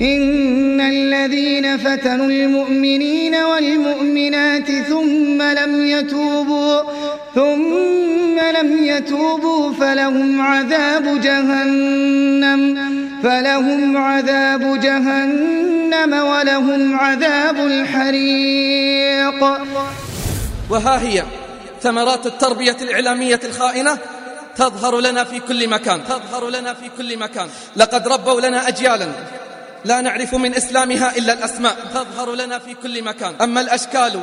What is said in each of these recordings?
إن الذين فتنوا المؤمنين والمؤمنات ثم لم يتوبوا ثم لم يتوبوا فلهم عذاب جهنم فلهم عذاب جهنم ولهم عذاب الحريق. وها هي ثمرات التربية الإعلامية الخائنة؟ تظهر لنا في كل مكان تظهر لنا في كل مكان. لقد ربوا لنا أجيالا. لا نعرف من إسلامها إلا الأسماء. تظهر لنا في كل مكان. أما الأشكال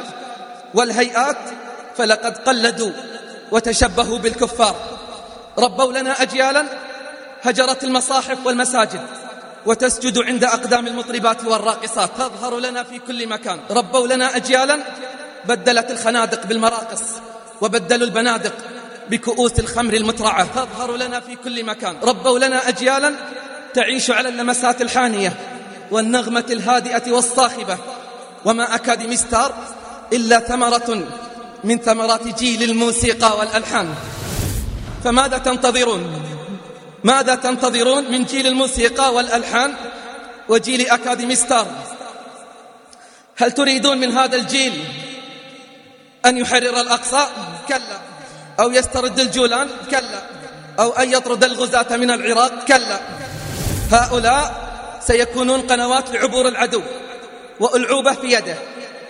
والهيئات فلقد قلدوا وتشبهوا بالكفار. ربوا لنا أجيالا هجرت المصاحف والمساجد وتسجد عند أقدام المطربات والراقصات. تظهر لنا في كل مكان. ربوا لنا أجيالا بدلت الخنادق بالمراقص وبدلوا البنادق بكؤوس الخمر المترعة. تظهر لنا في كل مكان. ربوا لنا أجيالا تعيش على اللمسات الحانية والنغمة الهادئة والصاخبة. وما أكاديمي ستار إلا ثمرة من ثمرات جيل الموسيقى والألحان. فماذا تنتظرون؟ ماذا تنتظرون من جيل الموسيقى والألحان وجيل أكاديمي ستار هل تريدون من هذا الجيل أن يحرر الأقصى؟ كلا. أو يسترد الجولان؟ كلا. أو أن يطرد الغزاة من العراق؟ كلا. هؤلاء سيكونون قنوات لعبور العدو وألعوبة في يده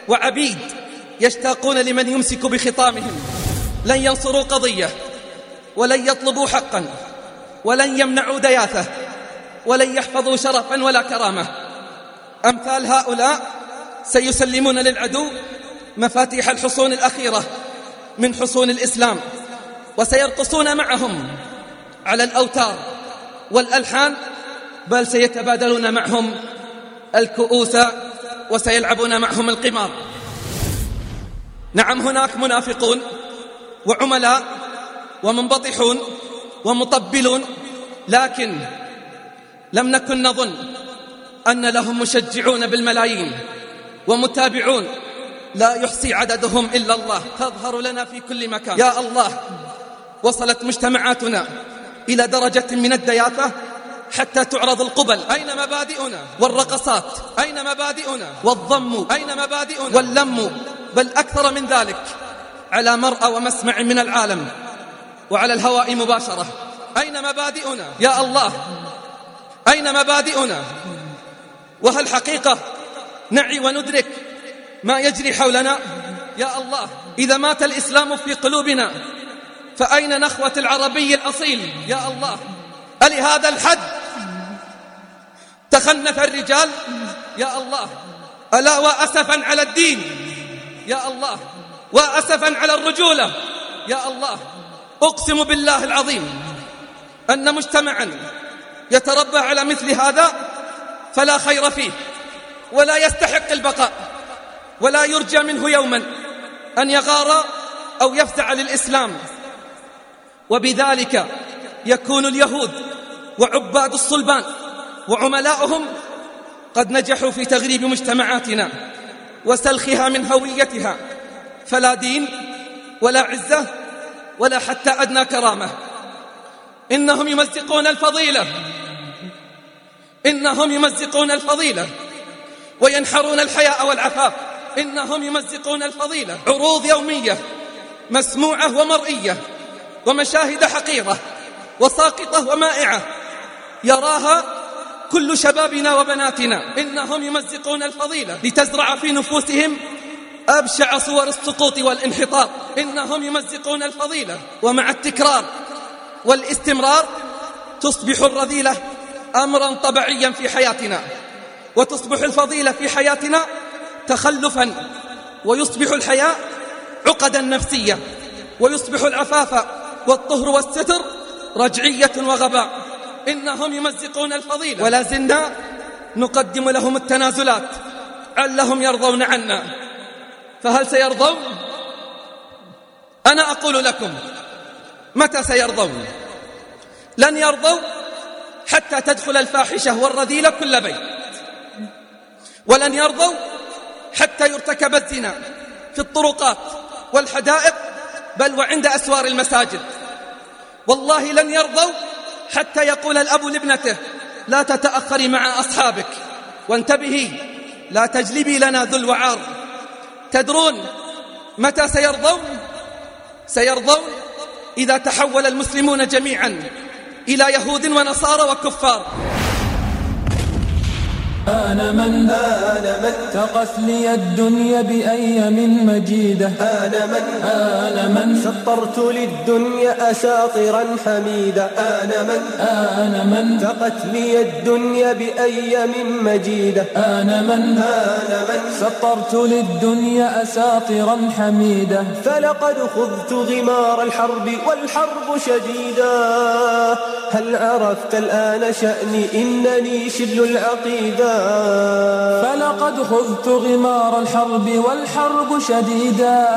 وعبيد يشتاقون لمن يمسك بخطامهم. لن ينصروا قضية ولن يطلبوا حقا ولن يمنعوا دياثة ولن يحفظوا شرفا ولا كرامة. أمثال هؤلاء سيسلمون للعدو مفاتيح الحصون الأخيرة من حصون الإسلام وسيرقصون معهم على الأوتار والألحان بل سيتبادلون معهم الكؤوس وسيلعبون معهم القمار. نعم هناك منافقون وعملاء ومنبطحون ومطبلون لكن لم نكن نظن أن لهم مشجعون بالملايين ومتابعون. لا يحصي عددهم إلا الله. تظهر لنا في كل مكان. يا الله وصلت مجتمعاتنا إلى درجة من الدياثة حتى تعرض القبل. أين مبادئنا؟ والرقصات. أين مبادئنا؟ والضم. أين مبادئنا؟ واللم. بل أكثر من ذلك. على مرأى ومسمع من العالم. وعلى الهواء مباشرة. أين مبادئنا؟ يا الله. أين مبادئنا؟ وهل حقيقة؟ نعي وندرك ما يجري حولنا. يا الله. إذا مات الإسلام في قلوبنا فأين نخوة العربي الأصيل؟ يا الله. ألهذا الحد؟ تخنث الرجال. يا الله. ألا وأسفا على الدين. يا الله. وأسفا على الرجولة. يا الله. أقسم بالله العظيم أن مجتمعا يتربى على مثل هذا فلا خير فيه ولا يستحق البقاء ولا يرجى منه يوما أن يغار أو يفزع للإسلام. وبذلك يكون اليهود وعباد الصلبان وعملاؤهم قد نجحوا في تغريب مجتمعاتنا وسلخها من هويتها. فلا دين ولا عزة ولا حتى أدنى كرامة. إنهم يمزقون الفضيلة. إنهم يمزقون الفضيلة. وينحرون الحياء والعفاف. إنهم يمزقون الفضيلة. عروض يومية مسموعة ومرئية ومشاهد حقيرة وساقطة ومائعة. يراها كل شبابنا وبناتنا إنهم يمزقون الفضيلة لتزرع في نفوسهم أبشع صور السقوط والانحطاط. إنهم يمزقون الفضيلة ومع التكرار والاستمرار تصبح الرذيلة أمرا طبيعيا في حياتنا وتصبح الفضيلة في حياتنا تخلفا ويصبح الحياء عقدا نفسية ويصبح العفاف والطهر والستر رجعية وغباء. إنهم يمزقون الفضيلة. ولا زلنا نقدم لهم التنازلات. علهم يرضون عنا. فهل سيرضون؟ أنا أقول لكم متى سيرضون؟ لن يرضوا حتى تدخل الفاحشة والرذيلة كل بيت. ولن يرضوا حتى يرتكب الزنا في الطرقات والحدائق بل وعند أسوار المساجد. والله لن يرضوا حتى يقول الأب لابنته لا تتأخري مع أصحابك وانتبهي لا تجلبي لنا ذل وعار تدرون متى سيرضون؟ سيرضون إذا تحول المسلمون جميعا إلى يهود ونصارى وكفار. آن من آن من تقتلي الدنيا بأيام مجيدة. آن من آن من سطرت للدنيا أساطرا حميدة آن من آن من تقتلي الدنيا بأيام مجيدة. آن من آن من سطرت للدنيا أساطرا حميدة فلقد خذت غمار الحرب والحرب شديدة هل عرفت الآن شأني؟ إنني شبل العقيدة فلقد خذت غمار الحرب والحرب شديدة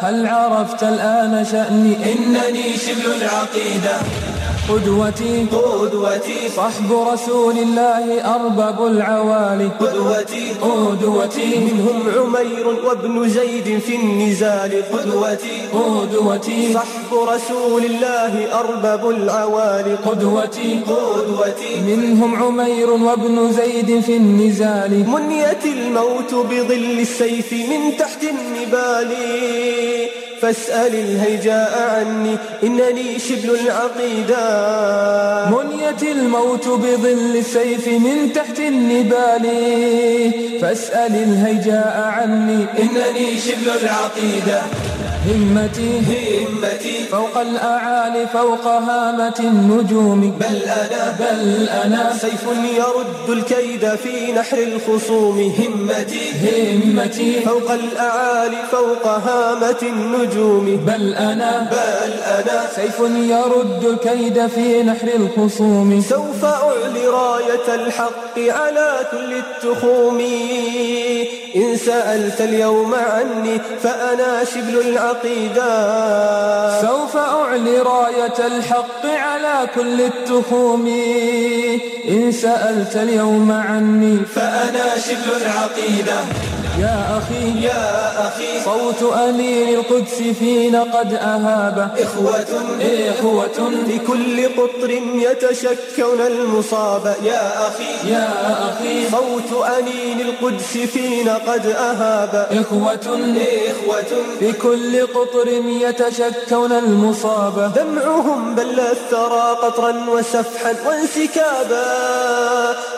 هل عرفت الآن شأني؟ إنني شبل العقيدة. قدوتي. قدوتي. صحب رسول الله أرباب العوالي. قدوتي. قدوتي. منهم عمير وابن زيد في النزال. قدوتي. قدوتي. صحب رسول الله أرباب العوالي. قدوتي. قدوتي. منهم عمير وابن زيد في النزال. منيت الموت بظل السيف من تحت النبال. فاسأل الهيجاء عني إنني شبل العقيدة. منيت الموت بظل السيف من تحت النبال. فاسأل الهيجاء عني إنني شبل العقيدة. همتي همتي. فوق الأعالي فوق هامة النجوم. بل أنا بل أنا. سيف يرد الكيد في نحر الخصوم. همتي همتي. فوق الأعالي فوق هامة النجوم. بل أنا بل أنا سيف يرد الكيد في نحر الخصوم. سوف أعلي راية الحق على كل التخوم. إن سألت اليوم عني فأنا شبل العقيدة. سوف أعلي راية الحق على كل التخوم. إن سألت اليوم عني فأنا شبل العقيدة. يا أخي يا أخي صوت أمير القدس فينا قد أهاب. إخوة إخوة. في كل قطر يتشكون المصاب. يا أخي يا أخي صوت أنين القدس فينا قد أهاب. إخوة. إخوة. في كل قطر يتشكون المصاب. دمعهم بل الثرى قطرا وسفحا وانسكابا.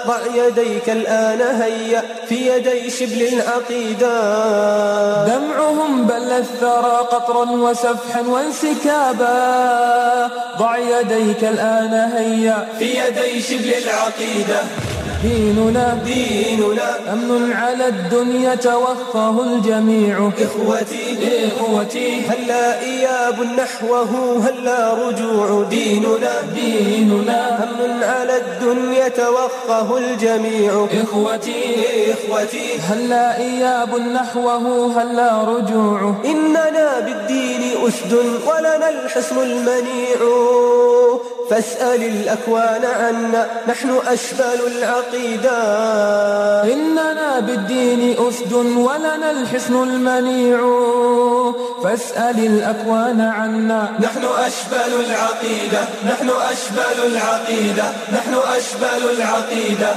ضع يديك الآن هيا في يدي شبل العقيدة دمعهم بل الثرى قطرا وسفحا وانسكابا. ضع يديك الآن هيا. في يدي شبل العقيدة. ديننا ديننا أمن على الدنيا توخاه الجميع. إخوتي إخوتي هلا إياب نحوه هلا رجوع ديننا. ديننا هم على الدنيا توخه الجميع. إخوتي إخوتي هلا إياب نحوه هلا رجوع. إننا بالدين أسد ولنا الحصن المنيع. فاسأل الأكوان عنا نحن أشبال العقيدة. إننا بالدين أسد ولنا الحصن المنيع. فاسأل الأكوان عنا. نحن أشبال العقيدة نحن أشبال العقيدة نحن أشبال العقيدة.